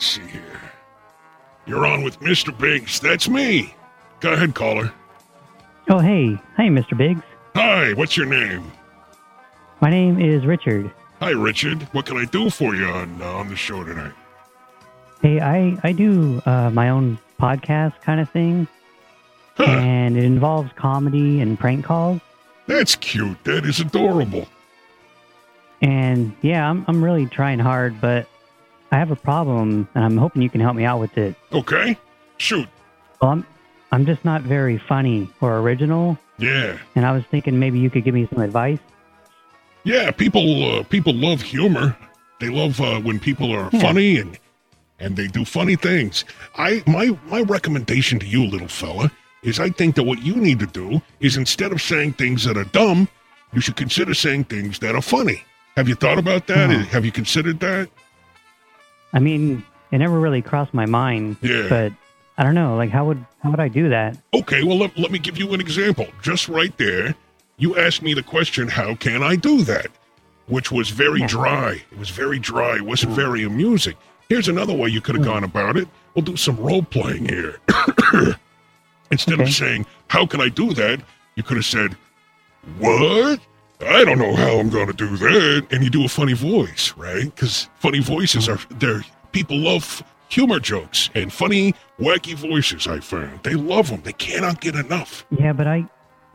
Let's see here. You're on with Mr. Biggs. That's me. Go ahead, caller. Oh, hey. Hi, Mr. Biggs. Hi, what's your name? My name is Richard. Hi, Richard. What can I do for you on, uh, on the show tonight? Hey, I, I do uh, my own podcast kind of thing, Huh, and it involves comedy and prank calls. that's cute. That is adorable. And yeah, I'm, I'm really trying hard, but I have a problem, and I'm hoping you can help me out with it. Okay? Shoot. Well, I'm, I'm just not very funny or original, Yeah. and I was thinking maybe you could give me some advice. Yeah, people uh, people love humor. They love uh, when people are Yeah. funny and and they do funny things. I my my recommendation to you, little fella, is I think that what you need to do is instead of saying things that are dumb, you should consider saying things that are funny. Have you thought about that? Hmm. Have you considered that? I mean, it never really crossed my mind, Yeah. but I don't know, like how would how would I do that? Okay, well let, let me give you an example. Just right there, you asked me the question, "How can I do that?" Which was very Yeah. dry. It was very dry. It wasn't very amusing. Here's another way you could have hmm. gone about it. We'll do some role playing here. Instead of saying, "How can I do that?" you could have said, "What?" I don't know how I'm going to do that. And you do a funny voice, right? Because funny voices are they're people love humor jokes and funny, wacky voices. I found they love them. They cannot get enough. Yeah, but I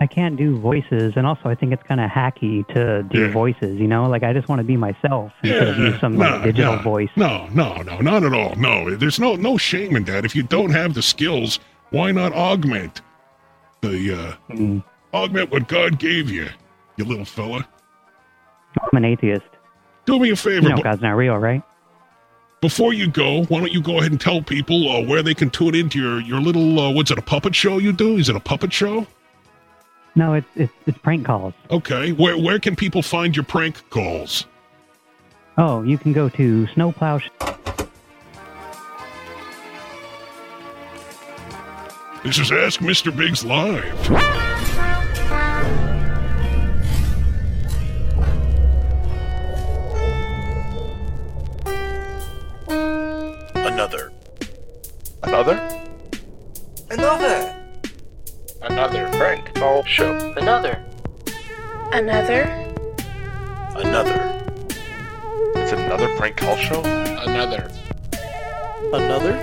I can't do voices, and also I think it's kind of hacky to do Yeah. voices. You know, like I just want to be myself instead of use some like, digital nah. voice. No, no, no, not at all. No, there's no no shame in that. If you don't have the skills, why not augment the uh, Mm. augment what God gave you, you little fella? I'm an atheist. Do me a favor. You know, God's not real, right? before you go, why don't you go ahead and tell people uh, where they can tune into your your little uh, what's it a puppet show you do? Is it a puppet show? No, it's it's, it's prank calls. Okay, where where can people find your prank calls? Oh, you can go to Snowplow. Sh- This is Ask Mr. Biggs live. Another? Another. Another prank call show. Another. Another? Another. It's another prank call show? Another. Another.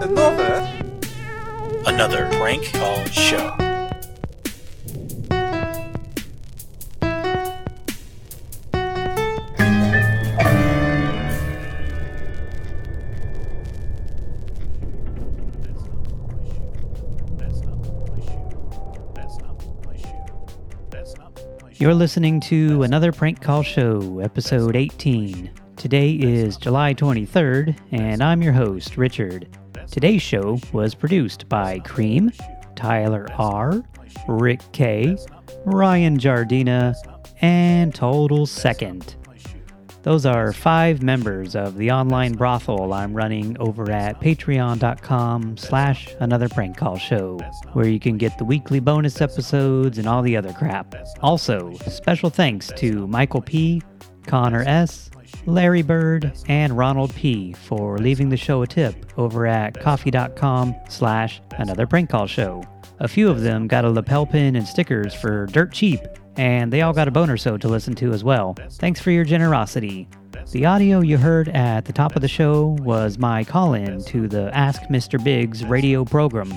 Another. Another prank call show. You're listening to another prank call show, episode 18. Today is July 23rd, and I'm your host, Richard. Today's show was produced by Cream, Tyler R., Rick K., Ryan Jardina, and Total Second. Those are five members of the online brothel I'm running over at patreon.com slash another prank call show, where you can get the weekly bonus episodes and all the other crap. Also, special thanks to Michael P., Connor S., Larry Bird, and Ronald P. for leaving the show a tip over at ko-fi.com slash another prank call show. A few of them got a lapel pin and stickers for dirt cheap, and they all got a boner so to listen to as well. Thanks for your generosity. The audio you heard at the top of the show was my call in to the Ask Mr. Biggs radio program,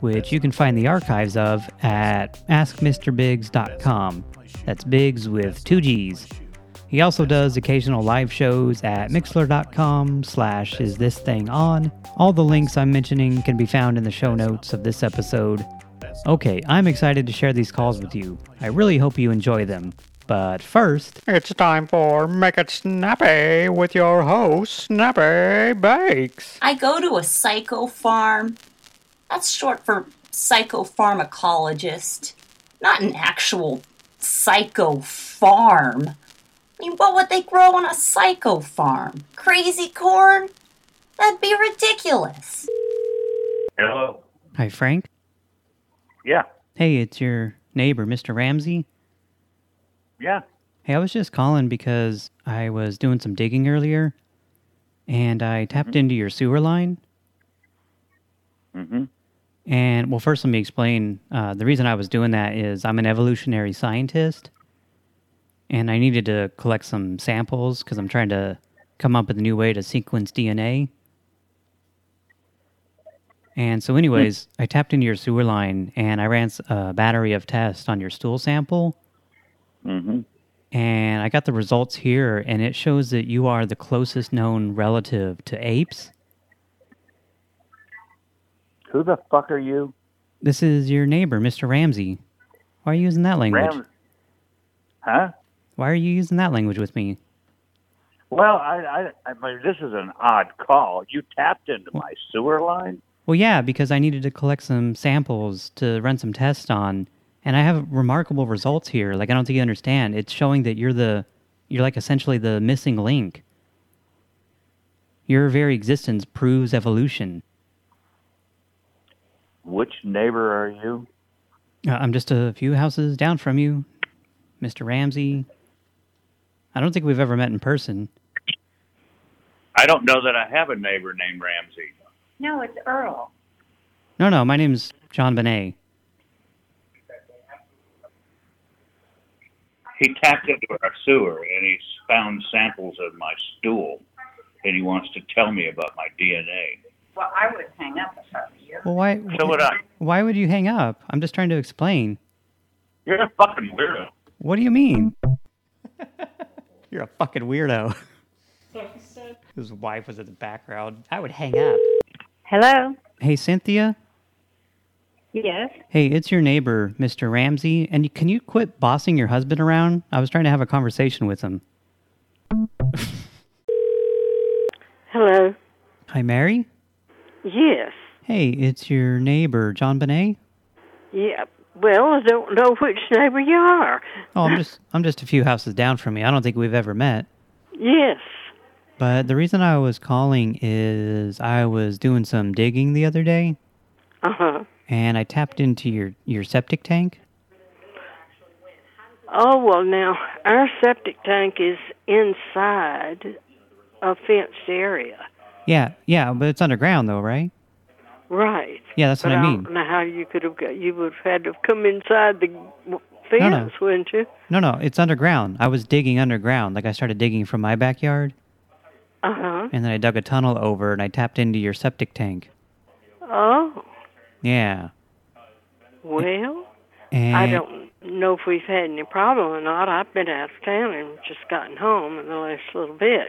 which you can find the archives of at askmrbiggs.com. That's Biggs with two G's. He also does occasional live shows at mixlr.com slash is this thing on. All the links I'm mentioning can be found in the show notes of this episode. Okay, I'm excited to share these calls with you. I really hope you enjoy them. But first, It's time for Make It Snappy with your host, Snappy Bakes. I go to a psycho farm. That's short for psychopharmacologist, not an actual psycho farm. I mean, what would they grow on a psycho farm? Crazy corn? That'd be ridiculous. Hello. hi Frank. Yeah. Hey, it's your neighbor, Mr. Ramsey. Yeah. Hey, I was just calling because I was doing some digging earlier. and I tapped into your sewer line. Mm-hmm. And, well, first let me explain. Uh, the reason I was doing that is I'm an evolutionary scientist, and I needed to collect some samples because I'm trying to come up with a new way to sequence DNA. And so anyways, I tapped into your sewer line, and I ran a battery of tests on your stool sample, Mm-hmm. and I got the results here, and it shows that you are the closest known relative to apes. Who the fuck are you? This is your neighbor, Mr. Ramsey. Why are you using that language? Ram? Huh? Why are you using that language with me? Well, I, I, I mean, this is an odd call. You tapped into my sewer line. Well, yeah, because I needed to collect some samples to run some tests on, and I have remarkable results here. Like, I don't think you understand. It's showing that you're the, you're like essentially the missing link. Your very existence proves evolution. Which neighbor are you? Uh, I'm just a few houses down from you, Mr. Ramsey. I don't think we've ever met in person. I don't know that I have a neighbor named Ramsey. No, it's Earl. No, no, my name's John Benet. He tapped into our sewer and he's found samples of my stool, and he wants to tell me about my DNA. Well, I would hang up if I were you. Well, why? So would I. Why would you hang up? I'm just trying to explain. You're a fucking weirdo. What do you mean? You're a fucking weirdo. His wife was in the background. I would hang up. Hello? Hey, Cynthia. Yes. Hey, it's your neighbor, Mr. Ramsey. And you- can you quit bossing your husband around? I was trying to have a conversation with him. Hello? Hi, Mary. Yes. Hey, it's your neighbor, John Bonet? Yeah. Well, I don't know which neighbor you are. Oh, I'm just I'm just a few houses down from you. I don't think we've ever met. Yes. But the reason I was calling is I was doing some digging the other day, Uh-huh. and I tapped into your your septic tank. Oh, well, now, our septic tank is inside a fenced area. Yeah, yeah, but it's underground though, right? Right. Yeah, that's but what I mean. I don't know how you could have got, you would have had to have come inside the fence, No, no. wouldn't you? No, no, it's underground. I was digging underground. Like I started digging from my backyard, Uh-huh. and then I dug a tunnel over and I tapped into your septic tank. Oh, Yeah. well, And I don't know if we've had any problem or not. I've been out of town and just gotten home in the last little bit.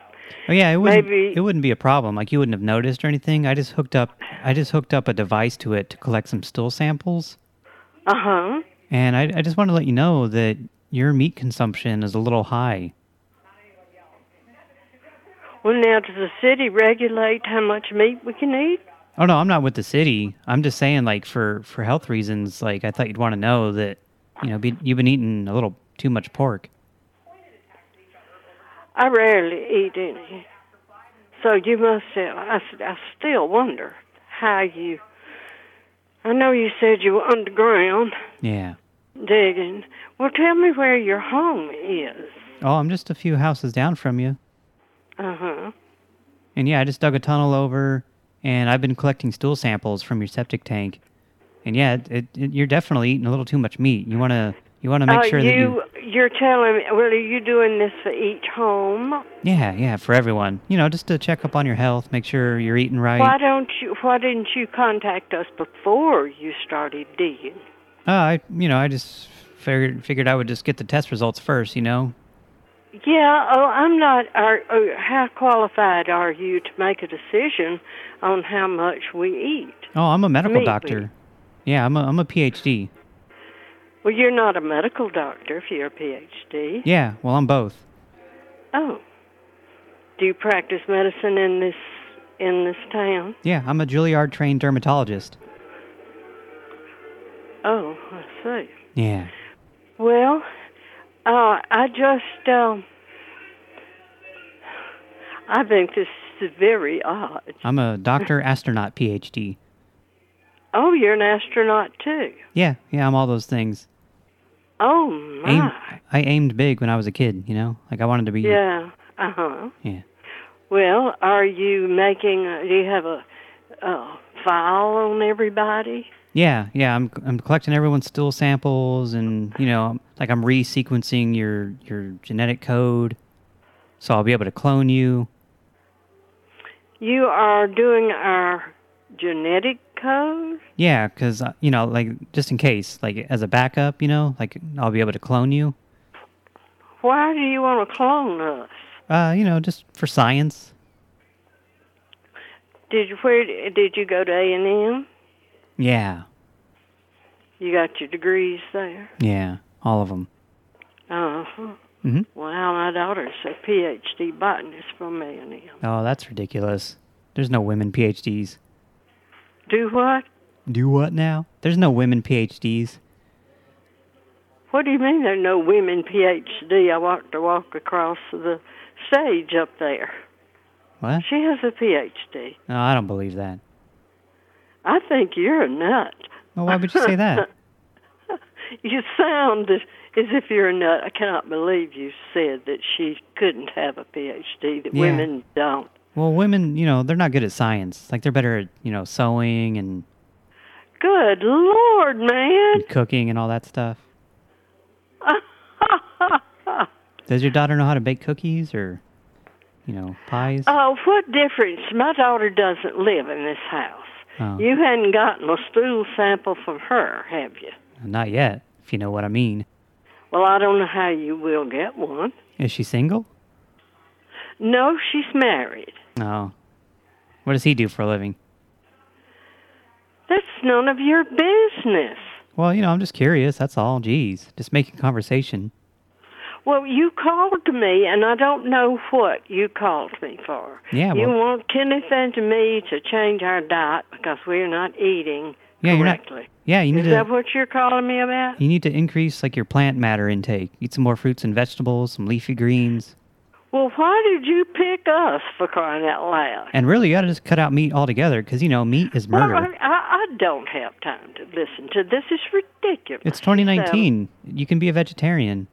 Oh yeah, it wouldn't maybe- it wouldn't be a problem. Like you wouldn't have noticed or anything. I just hooked up I just hooked up a device to it to collect some stool samples. Uh-huh. And I I just want to let you know that your meat consumption is a little high. Well, now, does the city regulate how much meat we can eat? Oh no, I'm not with the city. I'm just saying like for for health reasons, like I thought you'd want to know that you know, be, you've been eating a little too much pork. I rarely eat any. So you must have, I, I still wonder how you, I know you said you were underground Yeah. digging. Well, tell me where your home is. Oh, I'm just a few houses down from you. Uh-huh. And yeah, I just dug a tunnel over, and I've been collecting stool samples from your septic tank. And yeah, it, it, it- you're definitely eating a little too much meat. You want to you want to make uh, sure you, that you You're telling me, well, are you doing this for each home? yeah yeah for everyone. You know, just to check up on your health, make sure you're eating right. Why don't you, why didn't you contact us before you started digging? Uh, I you know I just figured figured I would just get the test results first. You know. Yeah, oh, I'm not. Are, uh, how qualified are you to make a decision on how much we eat? Oh, I'm a medical Meat doctor. Yeah, I'm a I'm a PhD. Well, you're not a medical doctor if you're a PhD. Yeah, well I'm both. Oh, do you practice medicine in this in this town? Yeah, I'm a Juilliard trained dermatologist. Oh, I see. Yeah. Well, uh, I just um, I think this is very odd. I'm a doctor astronaut PhD. Oh, you're an astronaut too. Yeah, yeah, I'm all those things. Oh Aim, my. I aimed big when I was a kid, you know? Like I wanted to be Yeah. Uh huh. Yeah. Well, are you making? A, do you have a, a file on everybody? Yeah, yeah. I'm I'm collecting everyone's stool samples, and you know, like I'm resequencing your your genetic code, so I'll be able to clone you. You are doing our genetic code. Yeah, because you know, like just in case, like as a backup, you know, like I'll be able to clone you. Why do you want to clone us? Uh, you know, just for science. Did you where did you go to A and M? Yeah, You got your degrees there. yeah, all of them. Uh huh. hmm Well, my daughter's a PhD botanist from A and M. Oh, that's ridiculous. There's no women PhDs. Do what? Do what now? There's no women PhDs. What do you mean there's no women PhD? I walked to walk across the stage up there. What? She has a PhD. No, I don't believe that. I think you're a nut. Well, why would you say that? You sound as, if you're a nut. I cannot believe you said that she couldn't have a PhD, that Yeah. women don't. Well, women, you know, they're not good at science. Like, they're better at, you know, sewing and, Good Lord, man. and cooking and all that stuff. Does your daughter know how to bake cookies or, you know, pies? Oh, what difference? My daughter doesn't live in this house. Oh, You hadn't gotten a stool sample from her, have you? not yet, if you know what I mean. Well, I don't know how you will get one. Is she single? No, she's married. No. What does he do for a living? That's none of your business. Well, you know, I'm just curious, that's all. Jeez, just making conversation. Well, you called me, and I don't know what you called me for. Yeah, You well- want Kenneth and me to change our diet because we're not eating Yeah, you're not. correctly. Yeah, you need Is to. that what you're calling me about? You need to increase like your plant matter intake. Eat some more fruits and vegetables, some leafy greens, Well, why did you pick us for crying out loud? and really, you got to just cut out meat altogether because you know meat is murder. Well, I, I don't have time to listen to this. It's ridiculous. it's 2019. You can be a vegetarian,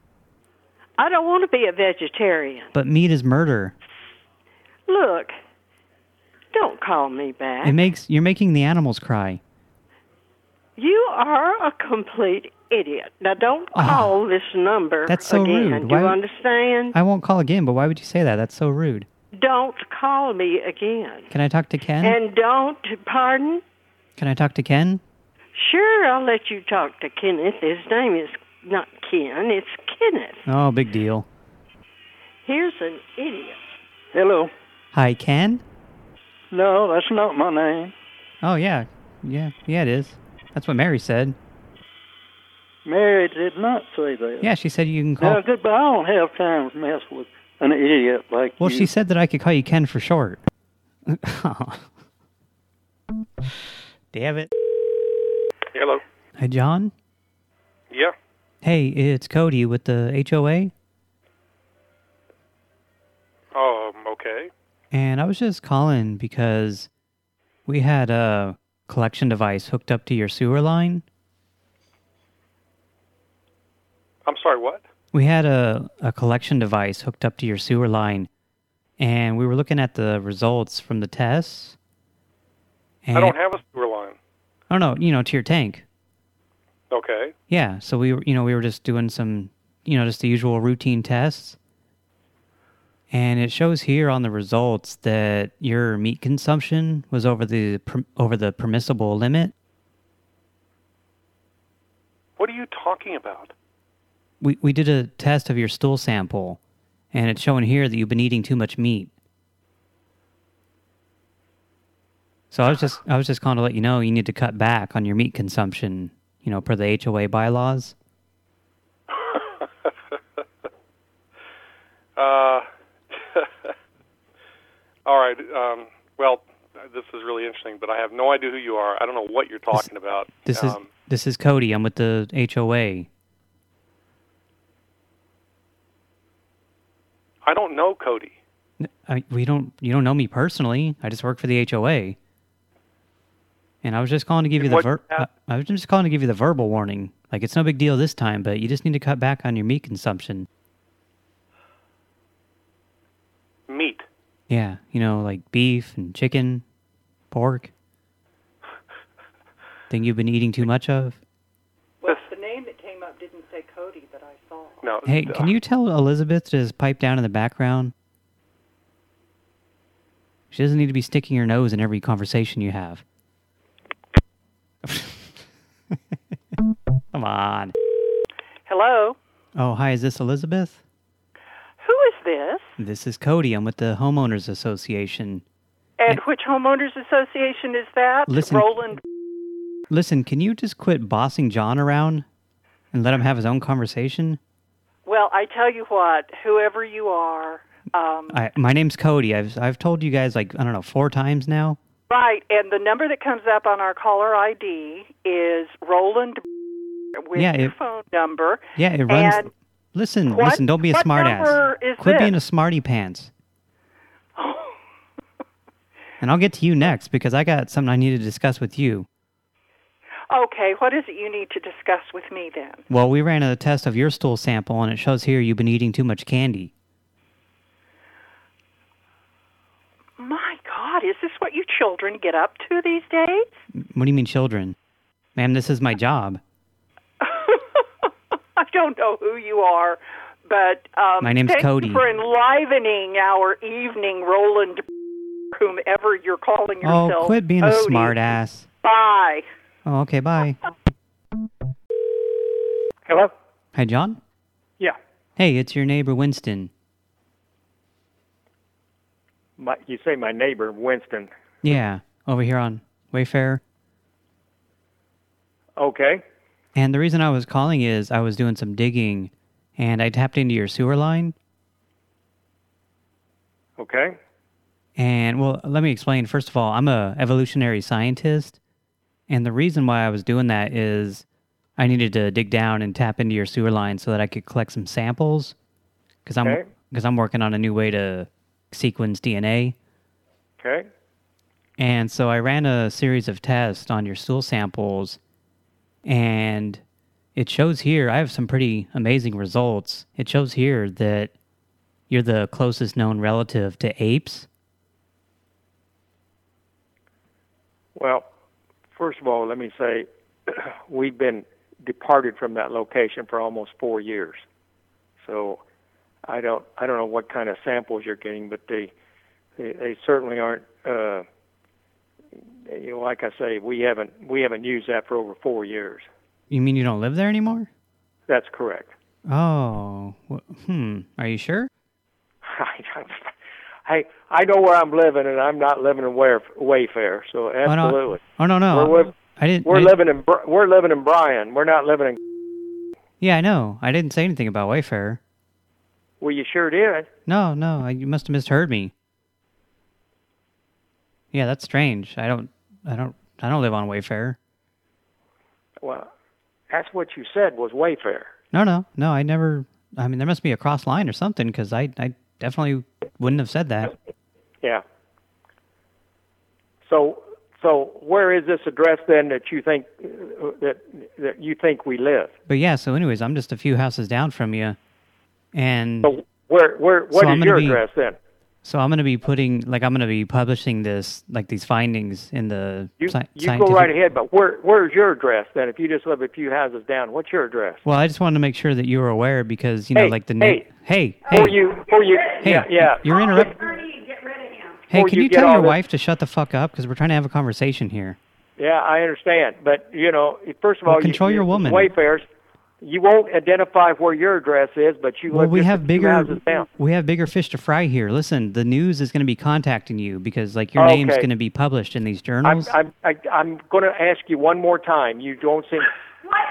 I don't want to be a vegetarian. but meat is murder. Look, don't call me back. It makes you're making the animals cry. You are a complete idiot. Now, don't call this number Ah. That's so again. rude. Do you Why- understand? I won't call again, but why would you say that? That's so rude. Don't call me again. Can I talk to Ken? And don't, pardon? Can I talk to Ken? Sure, I'll let you talk to Kenneth. His name is not Ken, it's Kenneth. Oh, big deal. Here's an idiot. Hello. Hi, Ken. No, that's not my name. Oh yeah, yeah, yeah. It is. That's what Mary said. Mary did not say that. Yeah, she said you can call. Now, goodbye. I don't have time to mess with an idiot like Well, you. she said that I could call you Ken for short. Damn it. Hello. Hi, John. Yeah. Hey, it's Cody with the HOA, Um. Okay. and I was just calling because we had a collection device hooked up to your sewer line. I'm sorry. What? We had a, a collection device hooked up to your sewer line, and we were looking at the results from the tests. And, I don't have a sewer line. Oh no, you know, to your tank. Okay. Yeah, so we were, you know, we were just doing some, you know, just the usual routine tests. And it shows here on the results that your meat consumption was over the over the permissible limit. What are you talking about? We we did a test of your stool sample, and it's showing here that you've been eating too much meat. So I was just I was just calling to let you know you need to cut back on your meat consumption, you know, per the HOA bylaws. Uh. all right. Um. Well, this is really interesting, but I have no idea who you are. I don't know what you're talking about. This is um, this is Cody. I'm with the HOA. I don't know Cody. I, we don't. You don't know me personally. I just work for the HOA. And I was just calling to give you the what ver- I, I was just calling to give you the verbal warning. Like it's no big deal this time, but you just need to cut back on your meat consumption. Meat. Yeah, you know, like beef and chicken, pork. Thing you've been eating too much of? Well, the name that came up didn't say Cody, but I saw. No. Hey, can you tell Elizabeth to just pipe down in the background? She doesn't need to be sticking her nose in every conversation you have. Come on. Hello? Oh, hi, is this Elizabeth? Who is this? This is Cody. I'm with the Homeowners Association. And which homeowners association is that? Listen- Roland. Listen, can you just quit bossing John around and let him have his own conversation? Well, I tell you what, whoever you are, um, I, my name's Cody. I've I've told you guys like I don't know four times now. Right, and the number that comes up on our caller ID is Roland with Yeah, your it- phone number. Yeah, it runs. And listen, what- listen. Don't be a smartass. Quit being a this? smarty pants. and I'll get to you next because I got something I need to discuss with you. Okay, what is it you need to discuss with me then? Well, we ran a test of your stool sample, and it shows here you've been eating too much candy. My God, is this what you children get up to these days? What do you mean, children? Ma'am, this is my job. I don't know who you are, but um, My name's thank Cody. you for enlivening our evening, Roland, whomever you're calling yourself. Oh, quit being a Cody. smart ass. Bye. Oh, okay, bye. Hello? Hi, John. Yeah. Hey, it's your neighbor Winston. My, you say my neighbor, Winston. Yeah, over here on Wayfair. Okay. And the reason I was calling is I was doing some digging, and I tapped into your sewer line. Okay. And well, let me explain. First of all, I'm a evolutionary scientist, and the reason why I was doing that is I needed to dig down and tap into your sewer line so that I could collect some samples, because I'm Okay. I'm working on a new way to sequence DNA. Okay. And so I ran a series of tests on your stool samples, and it shows here, I have some pretty amazing results. It shows here that you're the closest known relative to apes. Well, first of all, let me say we've been departed from that location for almost four years. So I don't I don't know what kind of samples you're getting, but they they, they certainly aren't. Uh, you know, like I say, we haven't we haven't used that for over four years. You mean you don't live there anymore? That's correct. Oh, wh- hmm. Are you sure? I I know where I'm living, and I'm not living in Wayf- Wayfair. So Oh, no. absolutely. Oh, no, no. We're, liv- I didn't. we're I- living in we're living in Bryan. We're not living in. Yeah, I know. I didn't say anything about Wayfair. Well, you sure did. No, no. You must have misheard me. Yeah, that's strange. I don't. I don't. I don't live on Wayfair. Well, that's what you said was Wayfair. No, no, no. I never. I mean, there must be a cross line or something because I, I definitely wouldn't have said that. Yeah. So, so where is this address then that you think that that you think we live? But yeah. So, anyways, I'm just a few houses down from you, and So where where what So is your be- address then? So I'm going to be putting like I'm going to be publishing this like these findings in the You sci- you go right ahead, but where where's your address then? If you just live a few houses down, what's your address? Well, I just wanted to make sure that you were aware because you know, Hey, like the na- hey. hey, hey, For you, for you, hey, yeah, yeah. you're interrupting. Hey, can you you tell all your this- wife to shut the fuck up? Because we're trying to have a conversation here. Yeah, I understand, but you know, first of Well, all, control you, your woman. Wayfarers, you won't identify where your address is, but you Well, we have bigger we have bigger fish to fry here. Listen, the news is going to be contacting you because like your name's Okay. going to be published in these journals. I'm journals. I'm I, I'm going to ask you one more time. You don't seem. What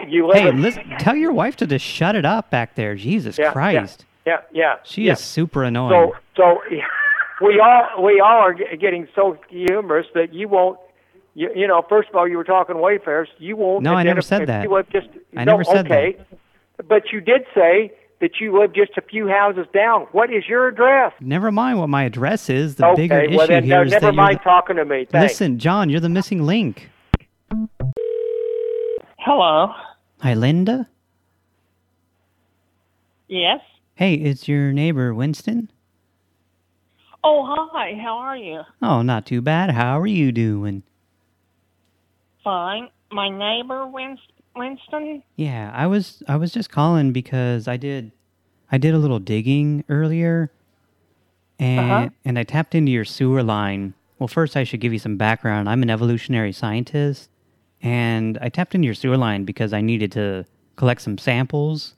idiot? You live hey, listen, tell your wife to just shut it up back there. Jesus Yeah, yeah. Christ. Yeah, yeah. She yeah. is super annoying. So, so we all we all are getting so humorous that you won't. You, you know, first of all, you were talking Wayfarers. You won't. No, I never said that. You live just. I no, never said okay. But you did say that you live just a few houses down. What is your address? Never mind what my address is. The okay, bigger well issue then, here no, is never that you're mind the- talking to me. Thanks. Listen, John, you're the missing link. Hello. Hi, Linda. Yes. Hey, it's your neighbor Winston. Oh, hi. How are you? Oh, not too bad. How are you doing? Fine. My neighbor, Winston? Yeah, I was I was just calling because I did I did a little digging earlier and Uh-huh. and I tapped into your sewer line. Well, first I should give you some background. I'm an evolutionary scientist and I tapped into your sewer line because I needed to collect some samples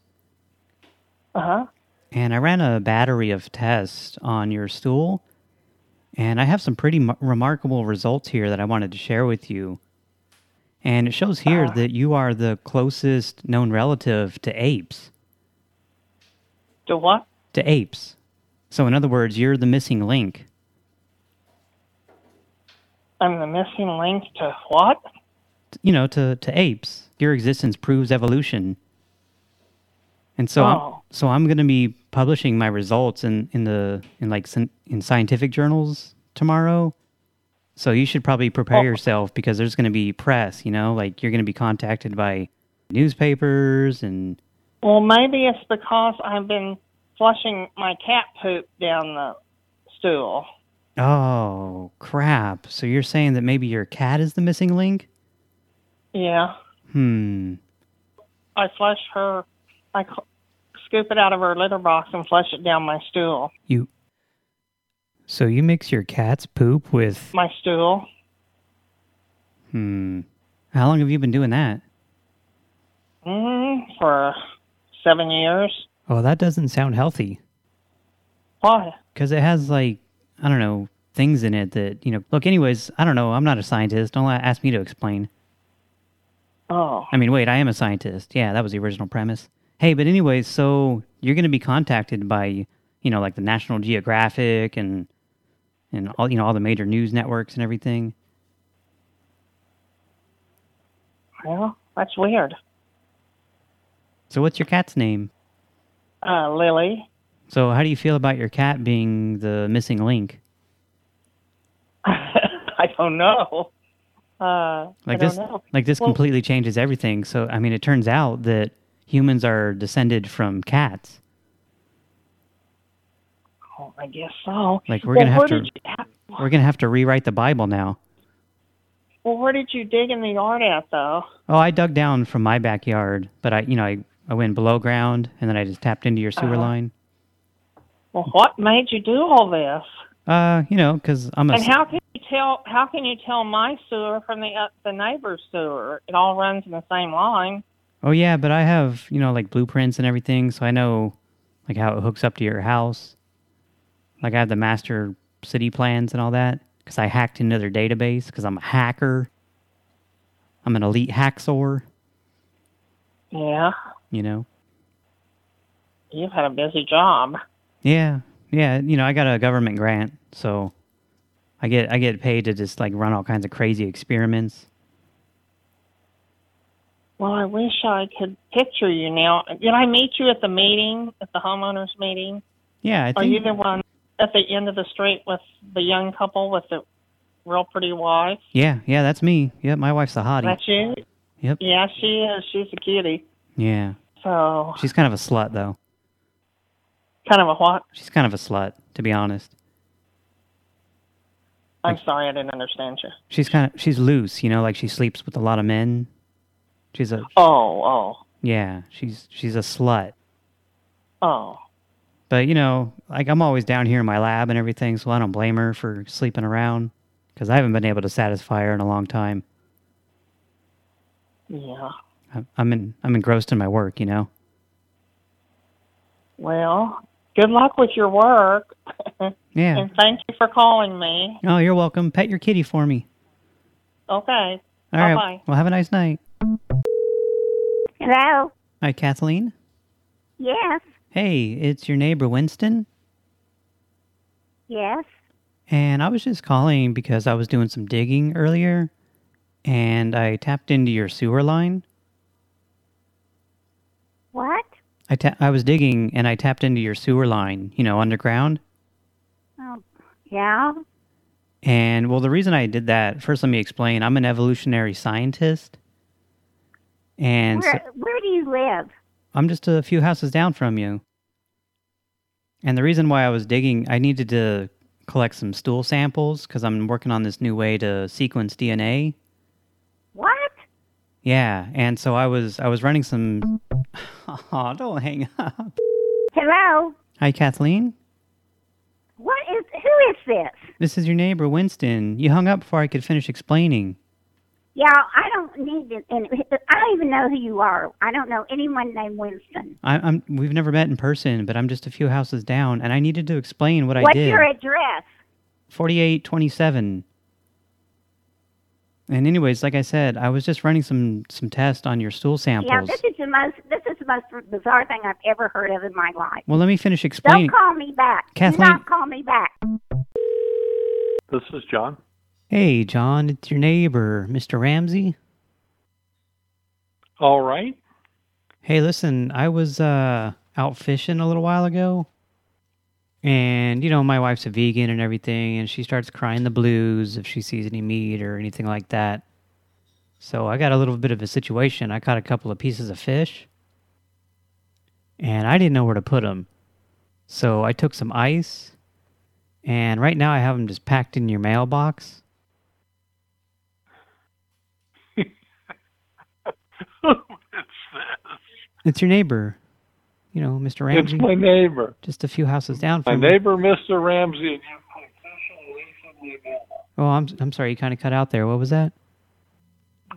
Uh-huh. and I ran a battery of tests on your stool and I have some pretty m- remarkable results here that I wanted to share with you. And it shows here ah. that you are the closest known relative to apes. To what? To apes. So in other words, you're the missing link. I'm the missing link to what? You know, to, to apes. Your existence proves evolution. And so I'm, Oh. so I'm going to be publishing my results in, in the in like in scientific journals tomorrow. So you should probably prepare Oh. yourself because there's going to be press, you know, like you're going to be contacted by newspapers and Well, maybe it's because I've been flushing my cat poop down the stool. oh, crap. So you're saying that maybe your cat is the missing link? Yeah. Hmm. I flush her, I scoop it out of her litter box and flush it down my stool. You So you mix your cat's poop with My stool. hmm. How long have you been doing that? Mm, for seven years. Oh, that doesn't sound healthy. Why? Because it has, like, I don't know, things in it that, you know... Look, anyways, I don't know. I'm not a scientist. Don't ask me to explain. Oh. I mean, wait, I am a scientist. Yeah, that was the original premise. Hey, but anyways, so you're going to be contacted by, you know, like the National Geographic and and all, you know, all the major news networks and everything. Well, that's weird. So what's your cat's name? Uh, Lily. So how do you feel about your cat being the missing link? I don't know. Uh, I Like don't this, know. like this Well- completely changes everything. So I mean, it turns out that humans are descended from cats. Oh, I guess so. Like we're Well, gonna have to, you- we're gonna have to rewrite the Bible now. Well, where did you dig in the yard at, though? Oh, I dug down from my backyard, but I, you know, I I went below ground and then I just tapped into your sewer Uh-huh. line. Well, what made you do all this? Uh, you know, because I'm a And how can you tell? How can you tell my sewer from the uh, the neighbor's sewer? It all runs in the same line. oh yeah, but I have you know like blueprints and everything, so I know like how it hooks up to your house. Like I have the master city plans and all that because I hacked into their database because I'm a hacker. I'm an elite hacksaw, Yeah, you know. you've had a busy job. Yeah, yeah. You know, I got a government grant, so I get I get paid to just like run all kinds of crazy experiments. Well, I wish I could picture you now. Did I meet you at the meeting, at the homeowners meeting? Yeah, I Are you think. the one at the end of the street with the young couple with the real pretty wife? Yeah, yeah, that's me. Yep, my wife's a hottie. That's you? Yep. Yeah, she is. She's a cutie. Yeah, So, she's kind of a slut though. kind of a what? She's kind of a slut, to be honest. I'm sorry, I didn't understand you. She's kind of she's loose, you know, like she sleeps with a lot of men. She's a Oh, oh, yeah, she's she's a slut. oh. But you know, like I'm always down here in my lab and everything, so I don't blame her for sleeping around because I haven't been able to satisfy her in a long time. Yeah. I- I'm in I'm engrossed in my work, you know. Well, good luck with your work. Yeah. And thank you for calling me. Oh, you're welcome. Pet your kitty for me. Okay. All right. Bye-bye. Well, have a nice night. Hello? Hi, Kathleen. Yes. Hey, it's your neighbor Winston, Yes. and I was just calling because I was doing some digging earlier, and I tapped into your sewer line. What? I ta I was digging and I tapped into your sewer line, you know, underground. Oh, yeah. And well, the reason I did that, first let me explain. I'm an evolutionary scientist. And so, Where Where do you live? I'm just a few houses down from you. And the reason why I was digging, I needed to collect some stool samples because I'm working on this new way to sequence DNA. What? Yeah, and so I was I was running some. Oh, don't hang up. Hello? Hi, Kathleen. What is, who is this? This is your neighbor Winston. You hung up before I could finish explaining. Yeah, I don't need to, and I don't even know who you are. I don't know anyone named Winston. I, I'm we've never met in person, but I'm just a few houses down, and I needed to explain what I did. What's your address? Forty-eight twenty-seven. And anyways, like I said, I was just running some some tests on your stool samples. Yeah, this is the most this is the most bizarre thing I've ever heard of in my life. well, let me finish explaining. Don't call me back. Kathleen- Do not call me back. This is John. Hey, John, it's your neighbor, Mr. Ramsey. All right. Hey, listen, I was uh, out fishing a little while ago. And, you know, my wife's a vegan and everything, and she starts crying the blues if she sees any meat or anything like that. So I got a little bit of a situation. I caught a couple of pieces of fish, and I didn't know where to put them. So I took some ice, and right now I have them just packed in your mailbox. It's your neighbor, you know, Mr. Ramsey. It's my neighbor. Just a few houses down My from me. neighbor, Mr. Ramsey, and you Oh, I'm I'm sorry, you kind of cut out there. What was that?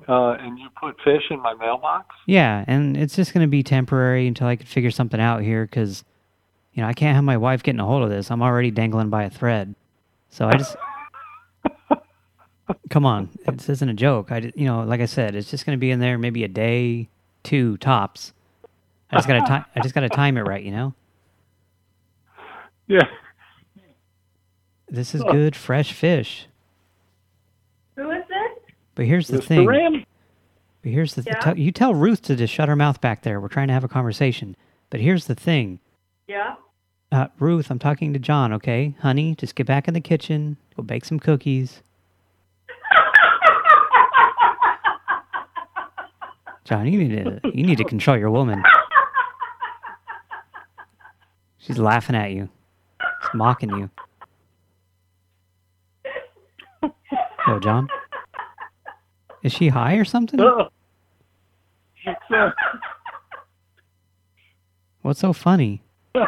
uh, and you put fish in my mailbox. Yeah, and it's just going to be temporary until I can figure something out here because, you know, I can't have my wife getting a hold of this. I'm already dangling by a thread. So I just... Come on, this isn't a joke. I, you know, like I said, it's just going to be in there maybe a day, two tops. I just got to time. I just got to time it right, you know. Yeah. This is good, fresh fish. Who is this? But here's the Mr. thing. Ram- But here's the Yeah? tell- you tell Ruth to just shut her mouth back there. We're trying to have a conversation. But here's the thing. Yeah. Uh, Ruth, I'm talking to John, okay? Honey, just get back in the kitchen. Go bake some cookies. John, you need to you need to control your woman. She's laughing at you. She's mocking you. Yo, John? Is she high or something? Oh. What's so funny?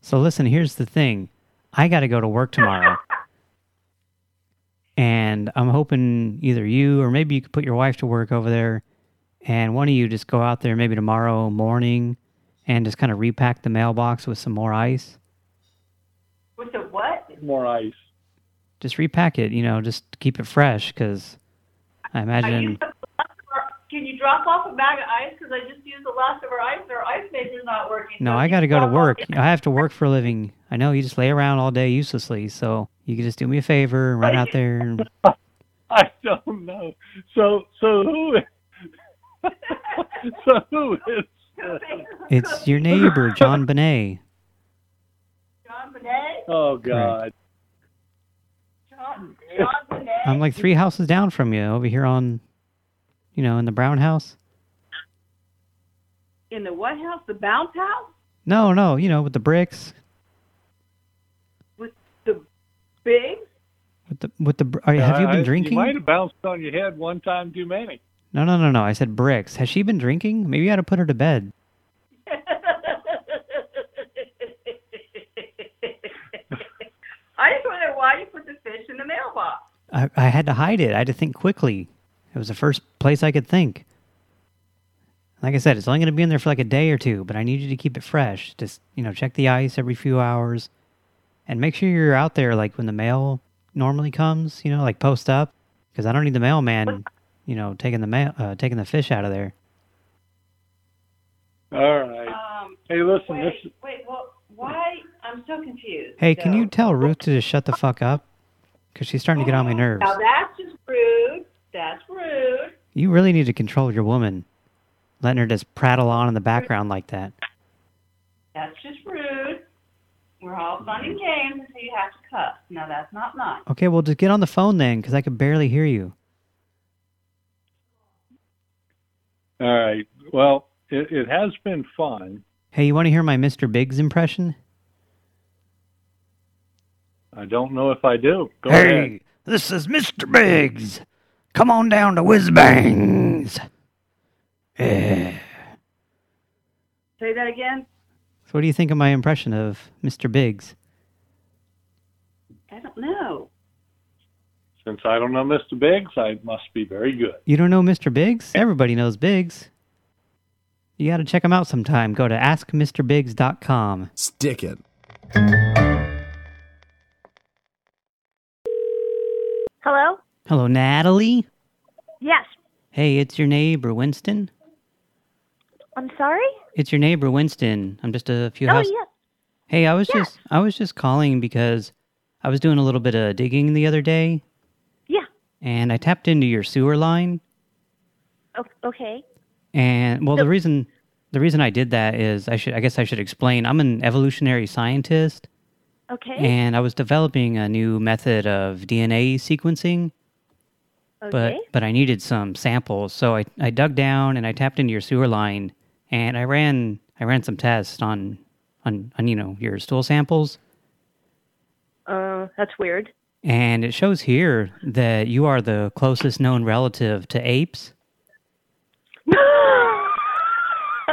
So listen, here's the thing. I got to go to work tomorrow. And I'm hoping either you or maybe you could put your wife to work over there and one of you just go out there maybe tomorrow morning and just kind of repack the mailbox with some more ice. With the what? More ice. Just repack it, you know, just keep it fresh because I imagine... Can you drop off a bag of ice? Because I just used the last of our ice. Our ice maker's not working. No, So I got to go to work. off- I have to work for a living. I know you just lay around all day uselessly, so you can just do me a favor and run out there and... I don't know. So, so who? Is, so who is? It's your neighbor, John Benet. John Bonet? Oh God. John, John Bonet? I'm like three houses down from you over here on, you know, in the brown house. In the what house? The bounce house? No, no, you know, with the bricks, With the big? with the with the. br- oh, Are, have you I- been You drinking? might have bounced on your head one time too many. No, no, no, no. I said bricks. Has she been drinking? Maybe you ought to put her to bed. I just wonder why you put the fish in the mailbox. I, I had to hide it. I had to think quickly. It was the first place I could think. Like I said, it's only going to be in there for like a day or two, but I need you to keep it fresh. Just, you know, check the ice every few hours. And make sure you're out there like when the mail normally comes, you know, like post up. Because I don't need the mailman, you know, taking the mail, uh, taking the fish out of there. All right. Um, hey, listen. wait, This wait, well, why? I'm so confused. Hey, can you tell Ruth to just shut the fuck up? Because she's starting to get on my nerves. Now that's just rude. That's rude. You really need to control your woman. Letting her just prattle on in the background like that. That's just rude. We're all fun and games until you have to cuss. Now that's not nice. Okay, well, just get on the phone then, because I could barely hear you. All right. Well, it, it has been fun. Hey, you want to hear my Mr. Biggs impression? I don't know if I do. Go hey, ahead. this is Mr. Biggs. Come on down to Whiz Bangs. Yeah. Say that again. So what do you think of my impression of Mr. Biggs? I don't know. Since I don't know Mr. Biggs, I must be very good. You don't know Mr. Biggs? Everybody knows Biggs. You got to check him out sometime. Go to askmrbiggs.com. Stick it. Hello? Natalie. Yes. Hey, it's your neighbor, Winston. I'm sorry? It's your neighbor, Winston. I'm just a few oh, houses. yes. Hey, I was just I was just calling because I was doing a little bit of digging the other day. Yeah. And I tapped into your sewer line. Okay. And well, So- the reason the reason I did that is I should I guess I should explain. I'm an evolutionary scientist, Okay. and I was developing a new method of DNA sequencing. But Okay. but I needed some samples, so I I dug down and I tapped into your sewer line, and I ran I ran some tests on on, on you know your stool samples, Uh, that's weird. and it shows here that you are the closest known relative to apes.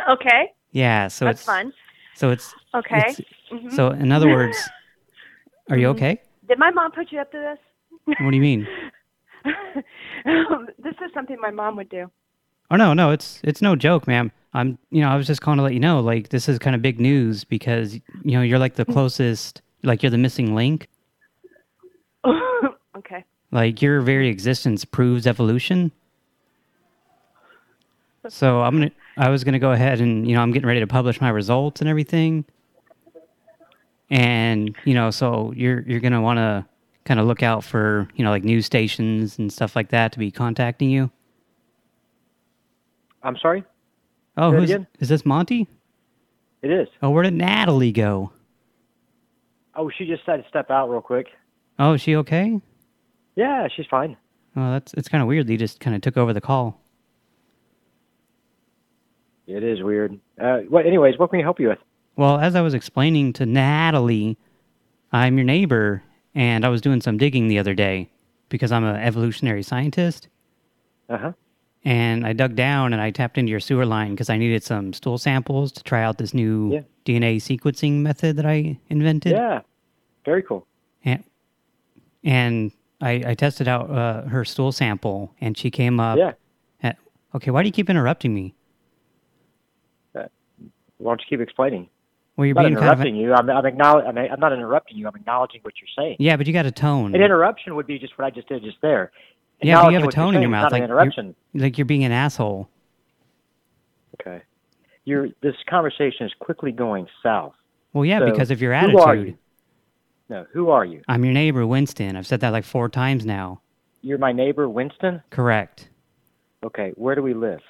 okay. Yeah, so that's it's fun. so it's Okay. it's- Mhm. So in other words, are you okay? Did my mom put you up to this? What do you mean? Um, this is something my mom would do. Oh no, no, it's it's no joke, ma'am. I'm you know I was just calling to let you know like this is kind of big news because you know you're like the mm. closest like you're the missing link. okay. Like your very existence proves evolution. So I'm gonna I was gonna go ahead and you know I'm getting ready to publish my results and everything. And you know so you're you're gonna want to kind of look out for you know like news stations and stuff like that to be contacting you. I'm sorry? Oh, who's, is this Monty? It is. Oh, where did Natalie go? Oh, she just had to step out real quick. Oh, is she okay? Yeah, she's fine. Oh, that's it's kind of weird. you just kind of took over the call. It is weird. Uh, what? Anyways, what can we help you with? Well, as I was explaining to Natalie, I'm your neighbor, and I was doing some digging the other day because I'm an evolutionary scientist. Uh-huh. And I dug down and I tapped into your sewer line because I needed some stool samples to try out this new Yeah. DNA sequencing method that I invented. Yeah. Very cool. And, and I, I tested out uh, her stool sample, and she came up. Yeah. At, okay, why do you keep interrupting me? Why don't you keep explaining? Well, you're I'm not being kind of... interrupting you. I'm, I'm, acknowledge, I'm, I'm not interrupting you. I'm acknowledging what you're saying. Yeah, but you got a tone. An interruption would be just what I just did just there. Yeah, but you have a tone in your mouth. Like an you're- interruption. like you're being an asshole. Okay. You're, this conversation is quickly going south. Well, yeah, So, because of your attitude. you? No, who are you? I'm your neighbor, Winston. I've said that like four times now. You're my neighbor, Winston? Correct. Okay, where do we live?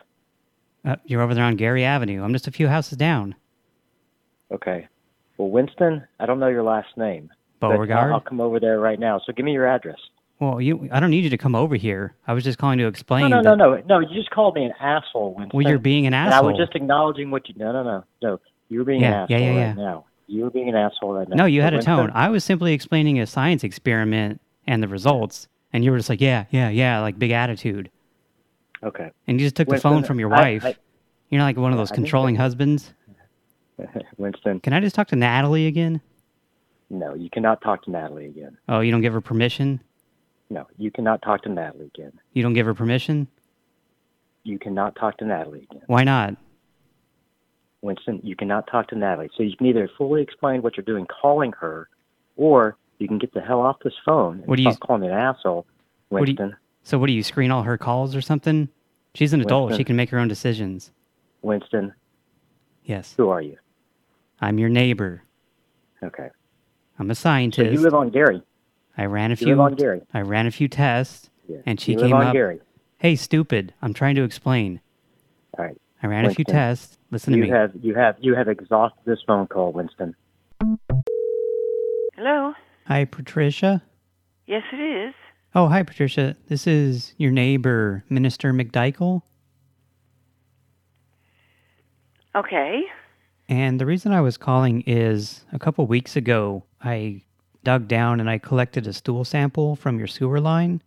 Uh, you're over there on Gary Avenue. I'm just a few houses down. Okay. Well, Winston, I don't know your last name. Beauregard? I'll, I'll come over there right now. So give me your address. Well, you. I don't need you to come over here. I was just calling to explain. no, no, no, no. No, you just called me an asshole, Winston. Well, you're being an And I was just acknowledging what you... No, no, no. No, you're being Yeah, an yeah, asshole yeah, right yeah. now. You're being an asshole right now. No, you So, had a Winston, tone. I was simply explaining a science experiment and the results, and you were just like, yeah, yeah, yeah, like big attitude. Okay. And you just took the phone from your wife. I- You're not like one of those I controlling husbands. Winston, Can I just talk to Natalie again? no, you cannot talk to Natalie again. Oh, you don't give her permission? No, you cannot talk to Natalie again. You don't give her permission? You cannot talk to Natalie again. Why not? Winston, you cannot talk to Natalie. So you can either fully explain what you're doing calling her, or you can get the hell off this phone and What do you- stop calling me an asshole, What do you- Winston. So what do you screen all her calls or something? She's an adult. She can make her own decisions. Winston, Yes. who are you? I'm your neighbor. Okay. I'm a So scientist. you live on Gary. I ran a few. you few live on Gary. I ran a few tests Yeah. and she You live came on up Gary. Hey, stupid. I'm trying to explain. All right. I ran a few tests. Listen to you me. have you have you have exhausted this phone call, Winston. Hello? Hi, Patricia. Yes, it is. Oh, hi, Patricia. This is your neighbor, Minister McDykel. Okay. And the reason I was calling is a couple weeks ago, I dug down and I collected a stool sample from your sewer line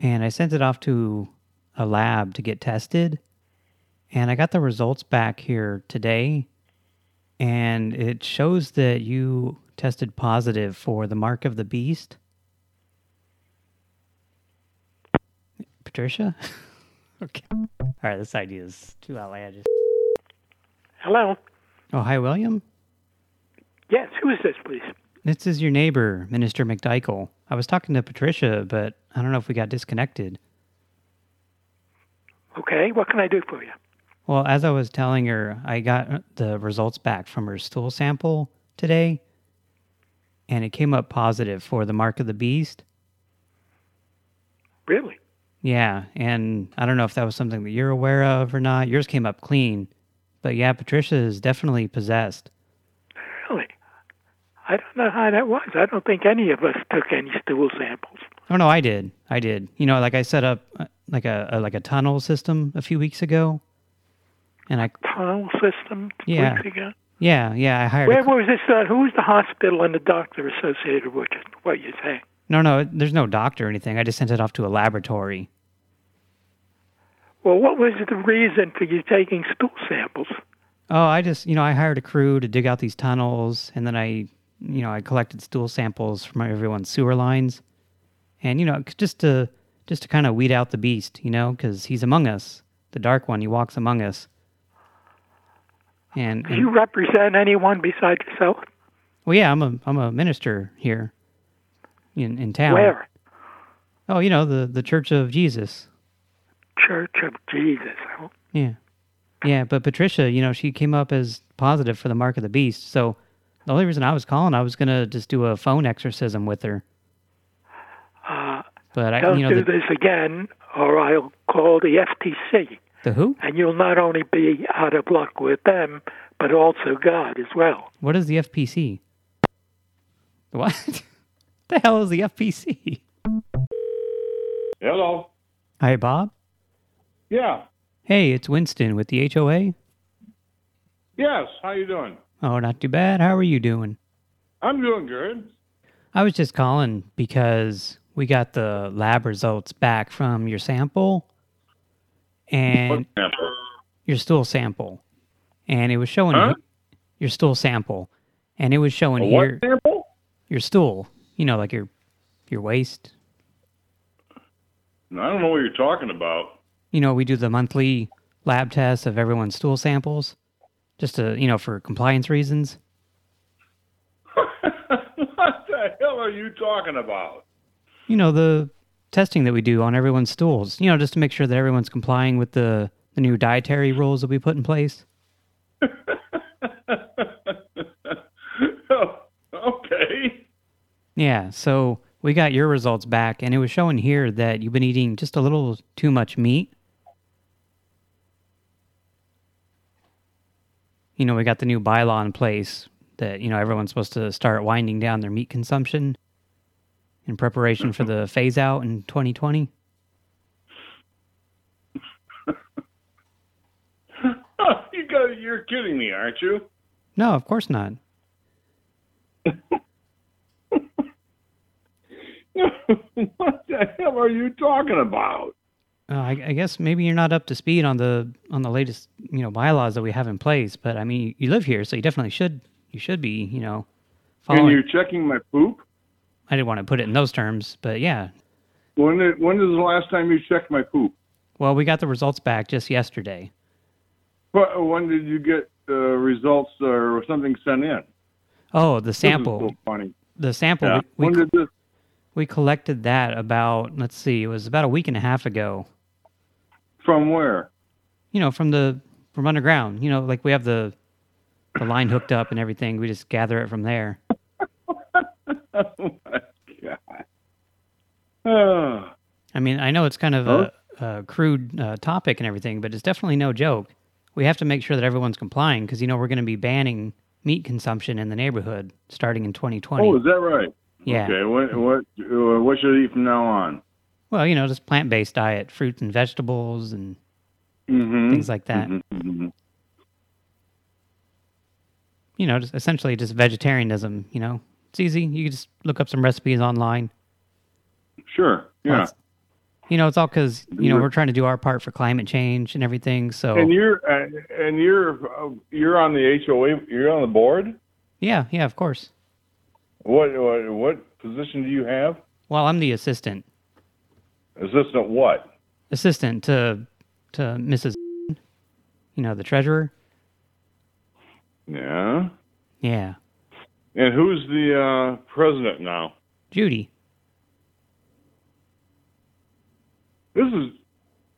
and I sent it off to a lab to get tested. And I got the results back here today and it shows that you tested positive for the mark of the beast. Patricia? okay. All right, this idea is too outlandish. Hello. Oh, hi, William. Yes, who is this, please? This is your neighbor, Minister McDykel. I was talking to Patricia, but I don't know if we got disconnected. Okay, what can I do for you? Well, as I was telling her, I got the results back from her stool sample today, and it came up positive for the mark of the beast. Really? Yeah, and I don't know if that was something that you're aware of or not. Yours came up clean. But yeah, Patricia is definitely possessed. Really? I don't know how that was. I don't think any of us took any stool samples. Oh no, I did. I did. You know, like I set up uh, like a, a like a tunnel system a few weeks ago, and I Tunnel system Yeah. weeks ago. yeah yeah I hired. Where was this? Uh, who was the hospital and the doctor associated with it? What you saying? no, no, there's no doctor or anything. I just sent it off to a laboratory. Well, what was the reason for you taking stool samples? Oh, I just you know I hired a crew to dig out these tunnels, and then I you know I collected stool samples from everyone's sewer lines, and you know just to just to kind of weed out the beast, you know, because he's among us, the dark one. He walks among us. And, Do you represent anyone besides yourself? Well, yeah, I'm a I'm a minister here in in town. Where? Oh, you know the the Church of Jesus. Church of Jesus. Yeah, yeah. But Patricia, you know, she came up as positive for the mark of the beast. So the only reason I was calling, I was gonna just do a phone exorcism with her. Uh, But I, don't you know, do the, this again, or I'll call the FTC. the who? And you'll not only be out of luck with them, but also God as well. What is the FPC? What? the hell is the FPC? Hello. Hi, Bob. Yeah. Hey, it's Winston with the HOA. Yes. How you doing? Oh, not too bad. How are you doing? I'm doing good. I was just calling because we got the lab results back from your sample and Sample. your stool sample. And it was showing Huh? your stool sample. And it was showing A here sample? your stool, you know, like your your waist. I don't know what you're talking about. You know, we do the monthly lab tests of everyone's stool samples just to, you know, for compliance reasons. what the hell are you talking about? You know, the testing that we do on everyone's stools, you know, just to make sure that everyone's complying with the the new dietary rules that we put in place. Oh, okay. Yeah, so we got your results back, and it was showing here that you've been eating just a little too much meat. You know, we got the new bylaw in place that, you know, everyone's supposed to start winding down their meat consumption in preparation for the phase out in 2020. you you're kidding me, aren't you? No, of course not. what the hell are you talking about? Uh, I, I guess maybe you're not up to speed on the on the latest, you know, bylaws that we have in place, but I mean, you live here, so you definitely should you should be, you know. And you're checking my poop? I didn't want to put it in those terms, but yeah. When did, when is the last time you checked my poop? Well, we got the results back just yesterday. What, when did you get the results or something sent in? Oh, the This is sample. so funny. The sample. Yeah. We, when we, did this? we collected that about, let's see, it was about a week and a half ago. From where? You know, from the from underground. You know, like we have the the line hooked up and everything. We just gather it from there. oh my god. Ah. I mean, I know it's kind of a, a crude uh, topic and everything, but it's definitely no joke. We have to make sure that everyone's complying because, you know, we're going to be banning meat consumption in the neighborhood starting in 2020. Oh, is that right? Yeah. Okay. What what uh, what should I eat from now on? Well, you know, just plant-based diet, fruits and vegetables and Mm-hmm. things like that. Mm-hmm. You know, just essentially just vegetarianism, you know, It's easy. You can just look up some recipes online. Sure. Yeah. You know, it's all because, you know, we're trying to do our part for climate change and everything. So, And you're uh, and you're uh, you're on the HOA. You're on the board. yeah, yeah, of course. What what what position do you have? Well, I'm the assistant. Assistant what? Assistant to to Mrs. You know, the treasurer. Yeah. Yeah. And who's the uh, president now? Judy. This is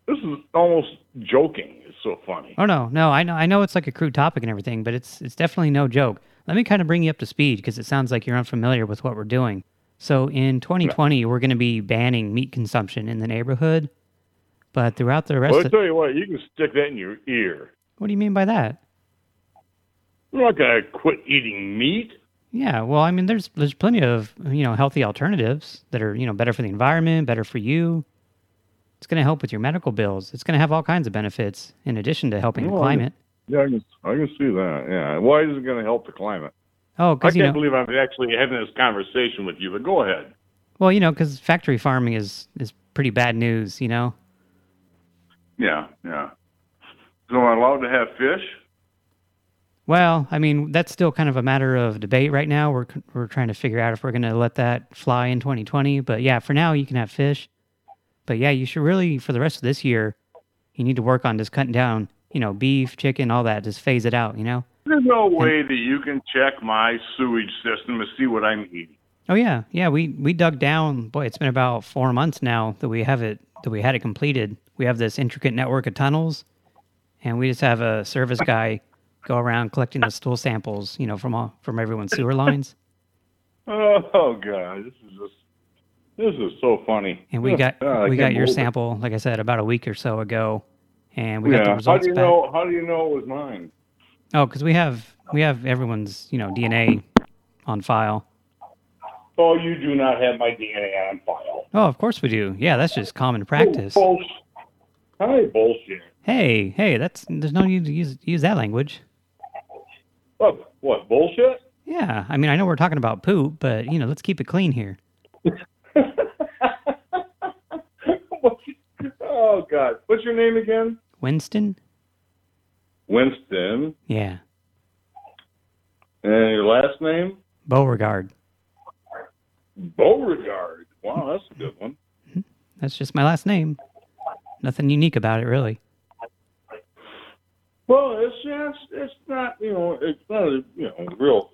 this is almost joking. It's so funny. Oh no, no, I know I know it's like a crude topic and everything, but it's it's definitely no joke. Let me kind of bring you up to speed because it sounds like you're unfamiliar with what we're doing. So in 2020, we're going to be banning meat consumption in the neighborhood, but throughout the rest of Well, I of tell you what, you can stick that in your ear. What do you mean by that? You're not gonna quit eating meat. Yeah, well, I mean there's there's plenty of, you know, healthy alternatives that are, you know, better for the environment, better for you. It's going to help with your medical bills. It's going to have all kinds of benefits in addition to helping the Well, I- climate. Yeah, I can, I can see that. Yeah. Why is it going to help the climate? Oh, I can't you know, believe I'm actually having this conversation with you, but go ahead. well, you know, because factory farming is is pretty bad news. You know. Yeah, yeah. So I'm allowed to have fish? Well, I mean, that's still kind of a matter of debate right now. We're we're trying to figure out if we're going to let that fly in 2020. But yeah, for now, you can have fish. But yeah, you should really, for the rest of this year, you need to work on just cutting down, you know, beef, chicken, all that. Just phase it out, you know? There's no way that you can check my sewage system to see what I'm eating. Oh yeah, yeah. We we dug down. Boy, it's been about four months now that we have it that we had it completed. We have this intricate network of tunnels, and we just have a service guy go around collecting the stool samples, you know, from all from everyone's sewer lines. Oh, God, this is just this is so funny. And we got we got your sample, like I said, about a week or so ago, and we yeah. got the results. how do you back. know? How do you know it was mine? Oh, because we have we have everyone's you know DNA on file. Oh, you do not have my DNA on file. Oh, of course we do. Yeah, that's just common practice. Oh, bullshit. Hi, bullshit. Hey, hey, that's there's no need to use use that language. What? What bullshit? Yeah, I mean I know we're talking about poop, but you know let's keep it clean here. Oh God, what's your name again? Winston. Winston. Yeah, And your last name? Beauregard. Beauregard. Wow, that's a good one. Mm-hmm. That's just my last name. Nothing unique about it, really. Well, it's just it's not you know it's not a, you know real.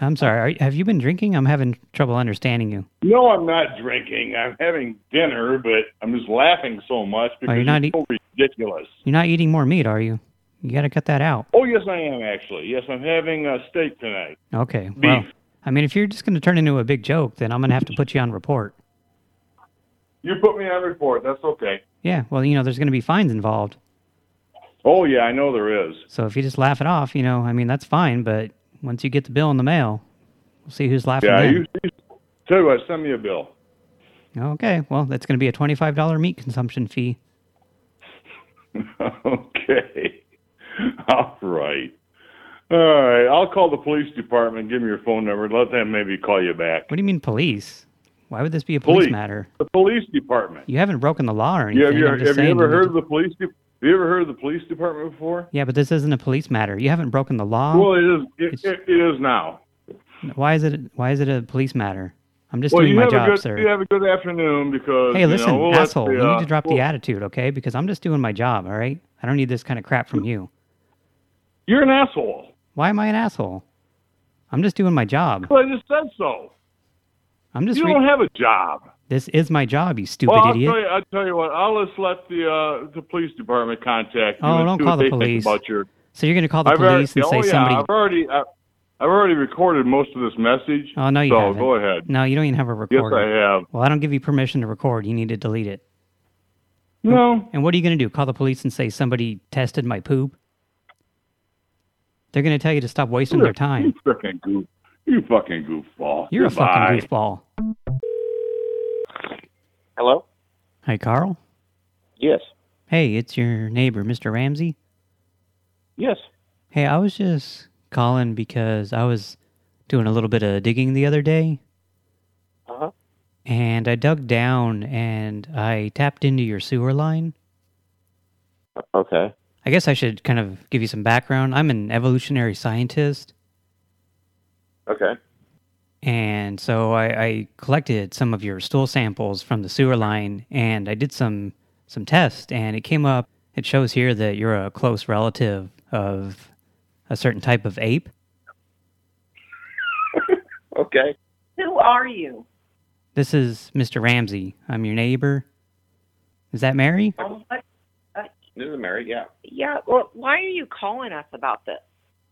I'm sorry. Are, have you been drinking? I'm having trouble understanding you. No, I'm not drinking. I'm having dinner, but I'm just laughing so much because Oh, you're not it's so ridiculous. You're not eating more meat, are you? You got to cut that out. Oh yes, I am actually. Yes, I'm having a steak tonight. Okay. Well, I mean, if you're just going to turn into a big joke, then I'm going to have to put you on report. You put me on report. That's okay. Yeah. Well, you know, there's going to be fines involved. Oh yeah, I know there is. So if you just laugh it off, you know, I mean, that's fine. But once you get the bill in the mail, we'll see who's laughing Yeah, then. you, you tell you what, send me a bill. Okay. Well, that's going to be a $25 meat consumption fee. okay. All right. All right. I'll call the police department. Give me your phone number. Let them maybe call you back. What do you mean police? Why would this be a police Police. matter? The police department. You haven't broken the law or anything. Yeah, have you, have you ever heard of the police? De- have you ever heard of the police department before? Yeah, but this isn't a police matter. You haven't broken the law. Well, it is. It, it, it is now. Why is it? Why is it a police matter? I'm just well, doing my job, good, sir. You have a good afternoon because. Hey, you listen, know, we'll asshole. the, you need uh, to drop we'll- the attitude, okay? Because I'm just doing my job, all right? I don't need this kind of crap from you. You're an asshole. Why am I an asshole? I'm just doing my job. Well, I just said so. I'm just. you don't have a job. This is my job, you stupid well, I'll idiot. tell you. I'll tell you what. I'll just let the uh, the police department contact you Oh, and don't call the police. about your. So you're going to call the I've already- police and say oh, yeah, somebody. I've already. I, I've already recorded most of this message. Oh no, you so haven't. go ahead. No, you don't even have a Yes. I have. Well, I don't give you permission to record. You need to delete it. No. And what are you going to do? Call the police and say somebody tested my poop? They're going to tell you to stop wasting their time. You fucking goof. You fucking goofball. You're Goodbye. a fucking goofball. Hello? Hi, Carl. Yes. Hey, it's your neighbor, Mr. Ramsey. Yes. Hey, I was just calling because I was doing a little bit of digging the other day. Uh-huh. And I dug down and I tapped into your sewer line. Okay. I guess I should kind of give you some background. I'm an evolutionary scientist. Okay. And so I, I collected some of your stool samples from the sewer line, and I did some some tests, and it came up. It shows here that you're a close relative of a certain type of ape. Okay. Who are you? This is Mr. Ramsey. I'm your neighbor. Is that Mary? Um, what- uh, This is Mary, yeah. yeah. Well, why are you calling us about this?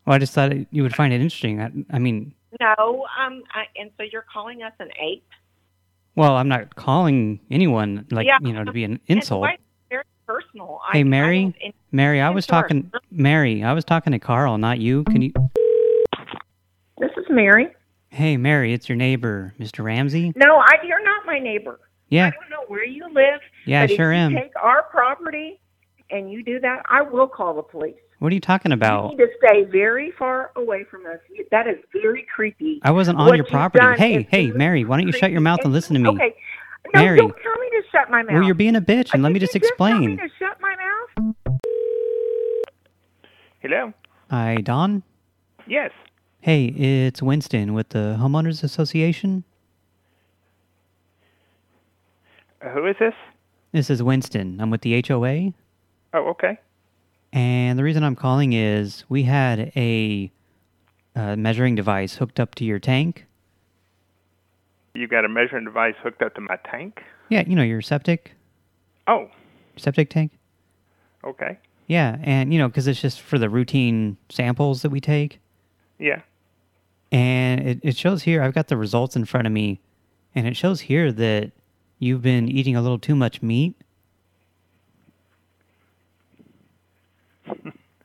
Well, I just thought you would find it interesting. I, I mean, No. Um. I, and so you're calling us an ape? well, I'm not calling anyone like Yeah. you know to be an And insult. why- very personal. Hey, I Mary. don't- Mary, I was Sure. talking. Mary, I was talking to Carl, not you. Can you? This is Mary. Hey, Mary, it's your neighbor, Mr. Ramsey. No, I, you're not my neighbor. Yeah. I don't know where you live. Yeah, I sure am. take our property and you do that, I will call the police. What are you talking You about? need to stay very far away from us. That is very creepy. I wasn't on What your property. Hey, hey, Mary, why don't you shut your mouth and listen to me? Okay. No, Mary. don't tell me to shut my mouth. Well, you're being a bitch, and let me just Tell me explain. to shut my mouth. Hello? Hi, Don. Yes. Hey, it's Winston with the Homeowners Association. Uh, who is this? This is Winston. I'm with the HOA. Oh, okay. And the reason I'm calling is we had a uh, measuring device hooked up to your tank. You got a measuring device hooked up to my tank? Yeah, you know, your septic, Oh, septic tank. okay. Yeah, and, you know, because it's just for the routine samples that we take. Yeah. And it, it shows here, I've got the results in front of me, and it shows here that you've been eating a little too much meat.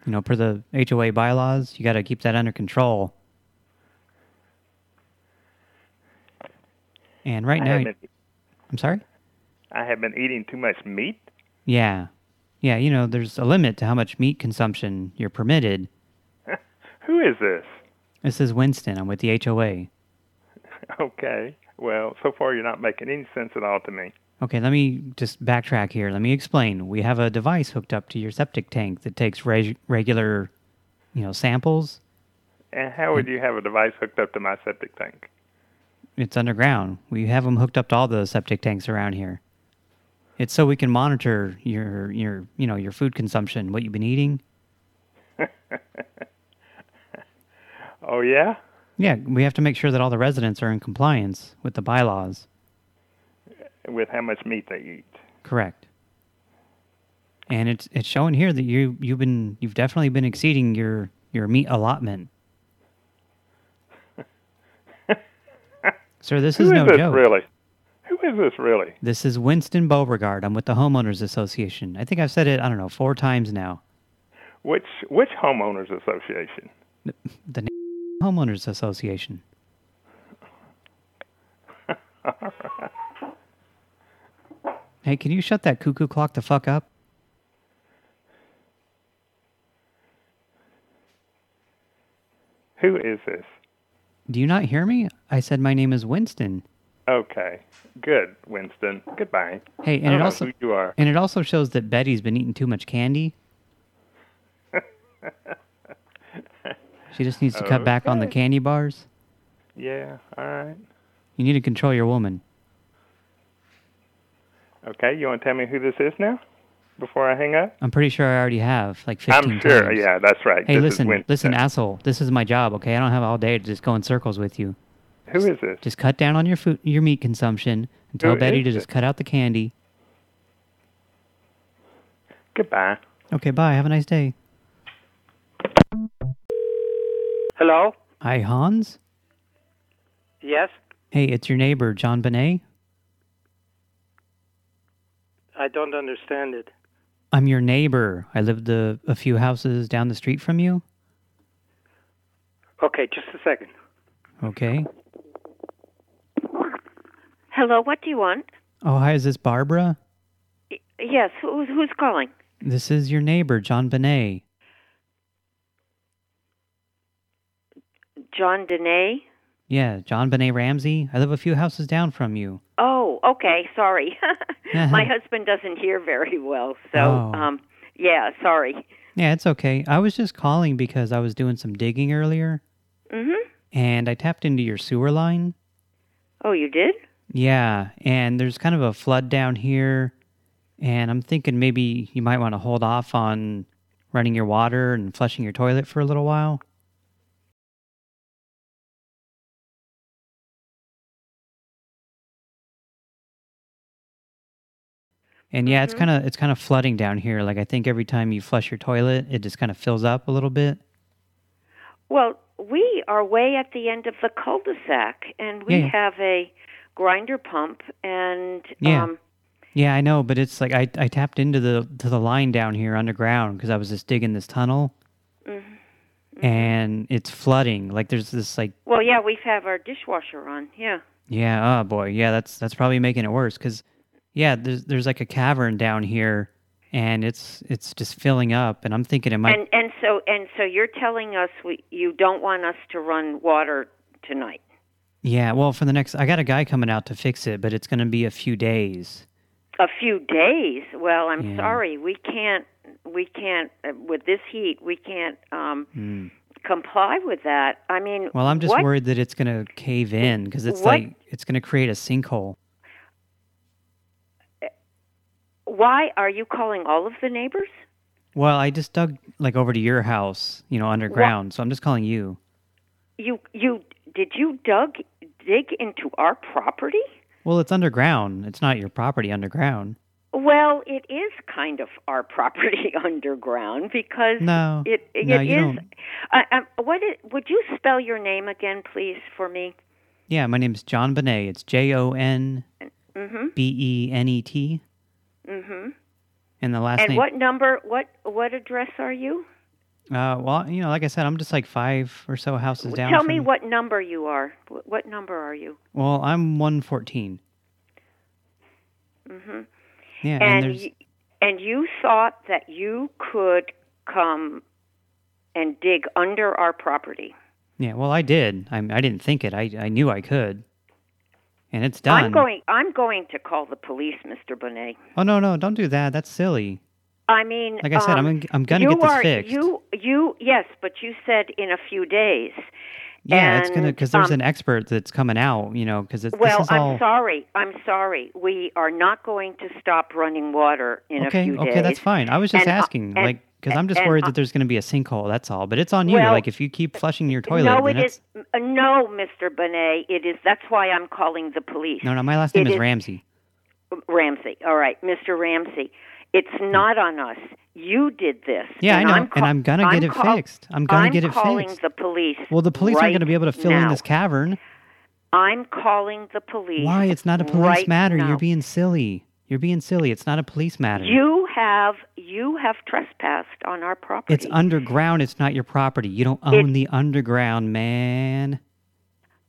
You know, per the HOA bylaws, you got to keep that under control. And right I now, been- I'm sorry? I have been eating too much meat. Yeah. Yeah, you know, there's a limit to how much meat consumption you're permitted. Who is this? This is Winston. I'm with the HOA. Okay. Well, so far you're not making any sense at all to me. Okay, let me just backtrack here. Let me explain. We have a device hooked up to your septic tank that takes reg regular, you know, samples. And how would you have a device hooked up to my septic tank? It's underground. We have them hooked up to all the septic tanks around here. It's so we can monitor your your you know your food consumption, what you've been eating. Oh, yeah? Yeah, we have to make sure that all the residents are in compliance with the bylaws. With how much meat they eat. Correct. And it's it's showing here that you you've been you've definitely been exceeding your your meat allotment. Sir, this Who is is no this joke. really? Who is this really? This is Winston Beauregard. I'm with the Homeowners Association. I think I've said it, I don't know, four times now. Which which homeowners association? The Homeowners Association. Hey, can you shut that cuckoo clock the fuck up? Who is this? Do you not hear me? I said my name is Winston. Okay. Good, Winston. Goodbye. Hey, and it also who you are. and it also shows that Betty's been eating too much candy. She just needs to cut back on the candy bars. Yeah, all right. You need to control your woman. Okay, you want to tell me who this is now? Before I hang up? I'm pretty sure I already have like 15 I'm sure. times. Yeah, that's right. Hey, This listen, listen, asshole. This is my job, okay? I don't have all day to just go in circles with you. Who is this? Just cut down on your food, your meat consumption, and tell Who Betty to it? just cut out the candy. Goodbye. Okay, bye. Have a nice day. Hello? Hi, Hans. Yes? Hey, it's your neighbor, John Benet. I don't understand it. I'm your neighbor. I lived a, a few houses down the street from you. Okay, just a second. Okay. Hello, what do you want? Oh, hi, is this Barbara? Yes, who's who's calling? This is your neighbor, John Benet. John Dene? Yeah, John Benet Ramsey. I live a few houses down from you. Okay. Sorry. Uh-huh. My husband doesn't hear very well, so Oh. um, yeah. Sorry. Yeah, it's okay. I was just calling because I was doing some digging earlier, Mhm. and I tapped into your sewer line. Oh, you did? Yeah, and there's kind of a flood down here, and I'm thinking maybe you might want to hold off on running your water and flushing your toilet for a little while. And yeah, it's Mhm. kind of it's kind of flooding down here. Like I think every time you flush your toilet, it just kind of fills up a little bit. Well, we are way at the end of the cul-de-sac, and we Yeah, yeah. have a grinder pump, and Yeah. um, Yeah, I know, but it's like I I tapped into the to the line down here underground because I was just digging this tunnel, mhm. and it's flooding. Like there's this like well, yeah, we have our dishwasher on. Yeah. yeah, oh boy, yeah, that's that's probably making it worse because yeah, there's there's like a cavern down here, and it's it's just filling up, and I'm thinking it might And and so and so you're telling us we you don't want us to run water tonight. yeah. Well, for the next, I got a guy coming out to fix it, but it's going to be a few days. A few days. Well, I'm Yeah. sorry. We can't we can't uh, with this heat, we can't um Hmm. comply with that. I mean, Well, I'm just what, worried that it's going to cave in because it's What- like it's going to create a sinkhole. Why are you calling all of the neighbors? Well, I just dug like over to your house, you know, underground. So I'm just calling you. You you did you dug dig into our property? Well, it's underground. It's not your property underground. Well, it is kind of our property underground because No. it it No, you is-. Uh, um, what is, would you spell your name again, please, for me? Yeah, my name is John Benet. It's J O N B N T. Mm-hmm. B E N E T, Mm-hmm. and the last And name. what number? What what address are you? Uh, well, you know, like I said, I'm just like five or so houses down. Tell from me what number you are. What, what number are you? Well, I'm 114. Mm-hmm. Yeah, and, and and you thought that you could come and dig under our property. yeah. Well, I did. I I didn't think it. I I knew I could, and it's done. I'm going. I'm going to call the police, Mr. Bonet. Oh no, no, don't do that. That's silly. I mean, Like I said, um, I'm I'm gonna get this are, fixed. You, you, yes, but you said in a few days. yeah, it's gonna because there's um, an expert that's coming out. You know, because it's Well, I'm all sorry. I'm sorry. We are not going to stop running water in okay. a few days. okay, okay, that's fine. I was just And, uh, asking, and- like, because I'm just and, worried that there's gonna be a sinkhole. That's all. But it's on you. Well, like, if you keep flushing your toilet, no, it is. uh, No, Mr. Bonet. It is. That's why I'm calling the police. no, no. My last name is is- Ramsey. Ramsey. All right, Mr. Ramsey. It's not on us. You did this. Yeah, and I know, I'm and I'm gonna get it fixed. I'm gonna get it fixed. I'm calling the police. Well, the police aren't gonna be able to fill in this cavern. I'm calling the police. Why? It's not a police right matter. now. You're being silly. You're being silly. It's not a police matter. You have you have trespassed on our property. It's underground. It's not your property. You don't own the underground, man.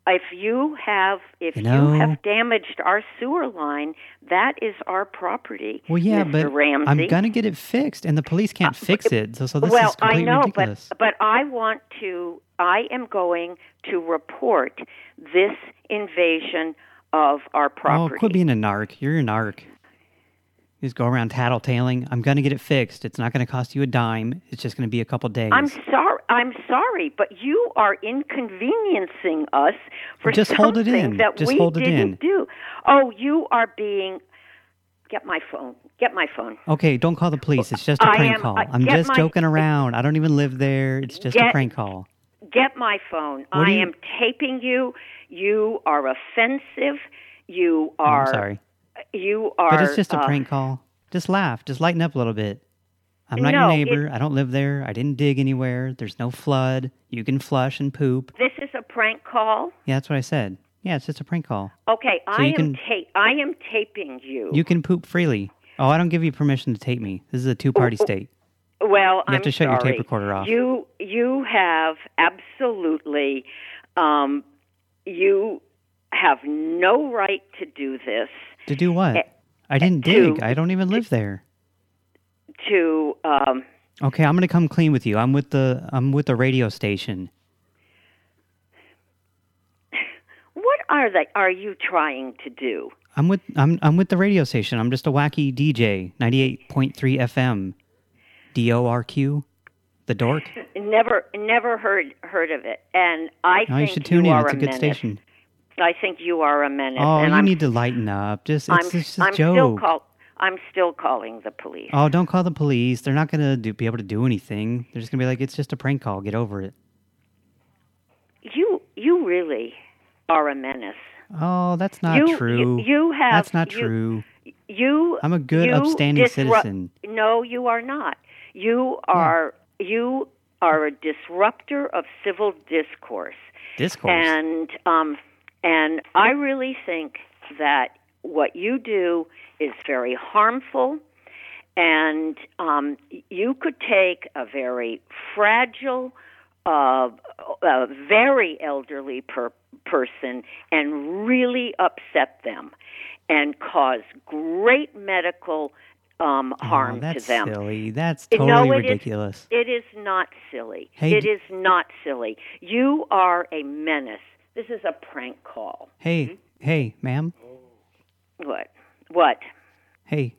if you have if You you, have damaged our sewer line, that is our property. Well, yeah, Mr. but Ramsey. I'm gonna get it fixed, and the police can't uh, fix it. So, so this well, is completely I know, ridiculous. but but I want to. I am going to report this invasion of our property. oh, quit being a narc. You're a narc. You just go around tattletaling. I'm gonna get it fixed. It's not gonna cost you a dime. It's just gonna be a couple days. I'm sorry. I'm sorry, but you are inconveniencing us for Just hold it something in. that Just we hold it didn't in. do. Oh, you are being. Get my phone. Get my phone. Okay, don't call the police. It's just a I prank am- uh, call. I- I'm just my- joking around. I don't even live there. It's just a prank call. Get my phone. What I am taping you. You are offensive. You oh, are. I'm sorry. You are. But it's just a uh, prank call. Just laugh. Just lighten up a little bit. I'm not No, your it- neighbor. I don't live there. I didn't dig anywhere. There's no flood. You can flush and poop. This is a prank call. Yeah, that's what I said. Yeah, it's just a prank call. Okay, So I am can- I am taping you. You can poop freely. Oh, I don't give you permission to tape me. This is a two-party state. Well, You I'm have to shut your tape recorder off. You you have absolutely um, you have no right to do this. To do what? I didn't to- dig. I don't even live there. To um, Okay, I'm gonna come clean with you. I'm with the I'm with the radio station. What are they? Are you trying to do? I'm with I'm I'm with the radio station. I'm just a wacky DJ, 98.3 FM. DORQ, the dork. Never, never heard heard of it. And I Oh, you should tune in. are It's a good menace. station. I think you are a menace. Oh, you I'm, need to lighten up. Just it's I'm, just a I'm still joke. call, I'm still calling the police. Oh, don't call the police. They're not gonna be able to do anything. They're just gonna be like, it's just a prank call. Get over it. You, you really are a menace. Oh, that's not You- you- true. you have- That's not you- true. You. I'm a good, upstanding citizen. No, you are not. You are. You are a disruptor of civil discourse. Discourse. And um, and I really think that what you do is very harmful, and um, you could take a very fragile, uh, a very elderly per- person and really upset them, and cause great medical um, harm oh, that's to them. silly. That's totally no, it is- ridiculous. it is not silly. Hey, it d- is not silly. You are a menace. This is a prank call. Hey, hmm? hey, ma'am. What? What? Hey,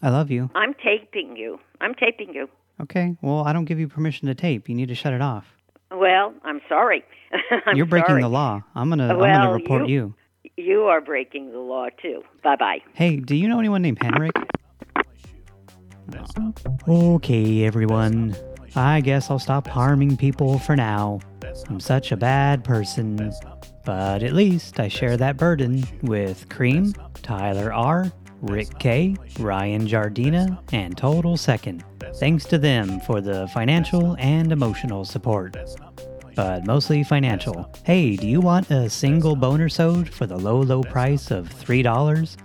I love you. I'm taping you. I'm taping you. Okay, well, I don't give you permission to tape. You need to shut it off. Well, I'm sorry. I'm You're breaking sorry. the law. I'm gonna I'm gonna report you. You are breaking the law too. Bye bye. Hey, do you know anyone named Henrik? Okay, everyone. I guess I'll stop harming people for now. I'm such a bad person. But at least I share that burden with Cream, Tyler R., Rick K., Ryan Jardina, and Total Second. Thanks to them for the financial and emotional support. But mostly financial. Hey, do you want a single boner sode for the low, low price of $3?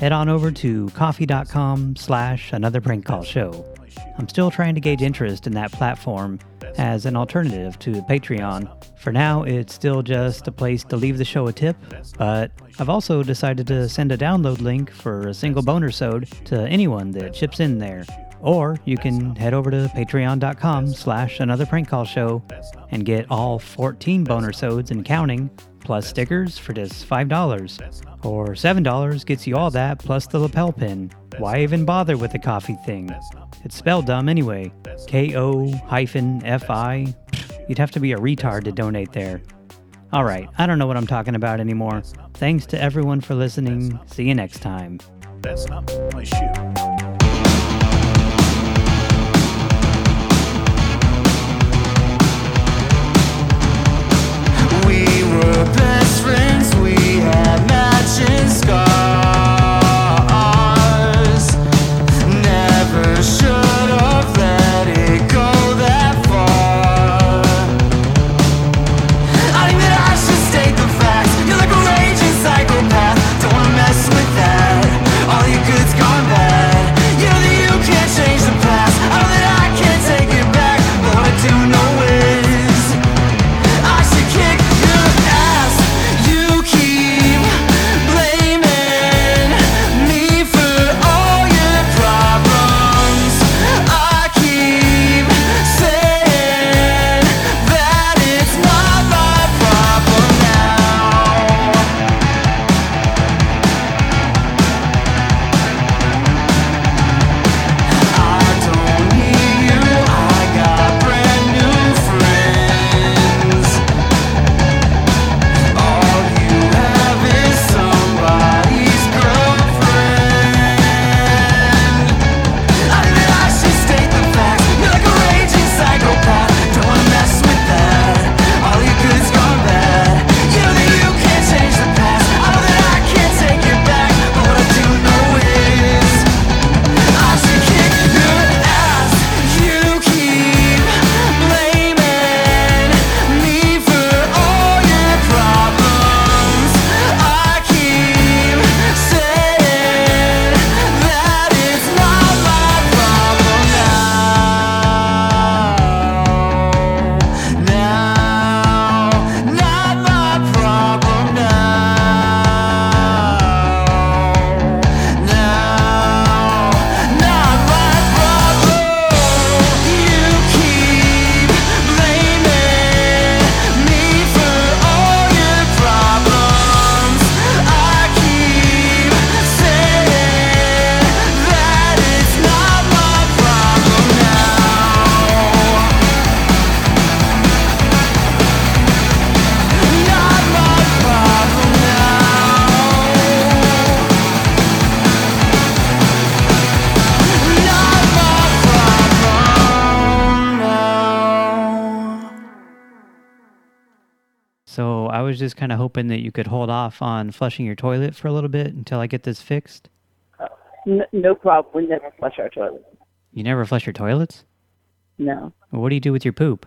Head on over to ko-fi.com slash another prank call show. I'm still trying to gauge interest in that platform as an alternative to Patreon. For now, it's still just a place to leave the show a tip, but I've also decided to send a download link for a single boner sode to anyone that chips in there. Or you can head over to patreon.com slash another prank call show and get all 14 boner sodes and counting, plus stickers for just $5. Or $7 gets you all that plus the lapel pin. Why even bother with the Ko-fi thing? It's spelled dumb anyway. K-O hyphen F-I. You'd have to be a retard to donate there. Alright, I don't know what I'm talking about anymore. Thanks to everyone for listening. See you next time. That's not my shoe. We were best friends, we had matching scars. Hoping that you could hold off on flushing your toilet for a little bit until I get this fixed. Uh, n- no problem. We never flush our toilets. You never flush your toilets? No. Well, what do you do with your poop?